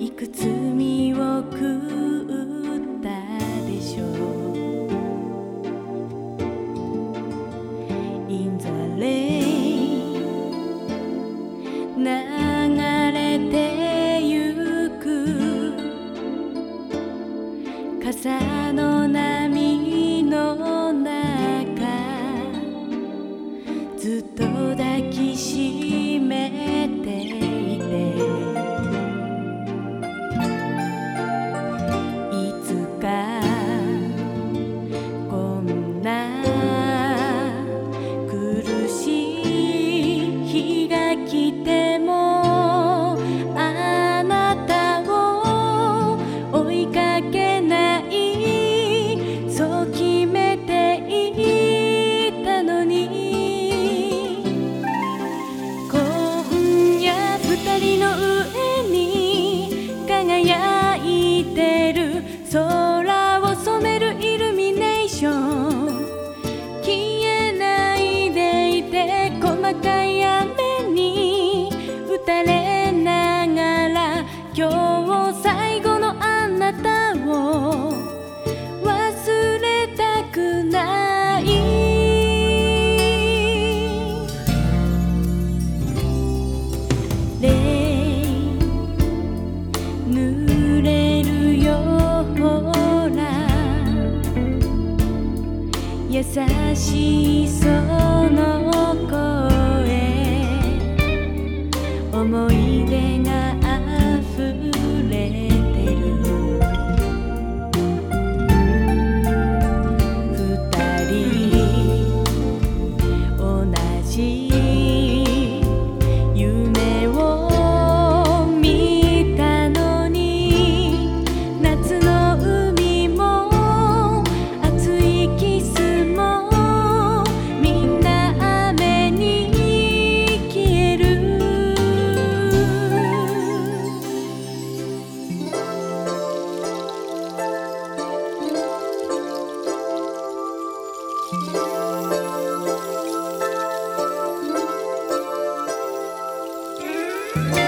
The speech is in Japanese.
いくつ日が来てもあなたを追いかけないそう決めていたのに。今夜二人の上に輝いてる空今日最後のあなたを。忘れたくない。濡れるよほら優しいその声。思い出 Oh.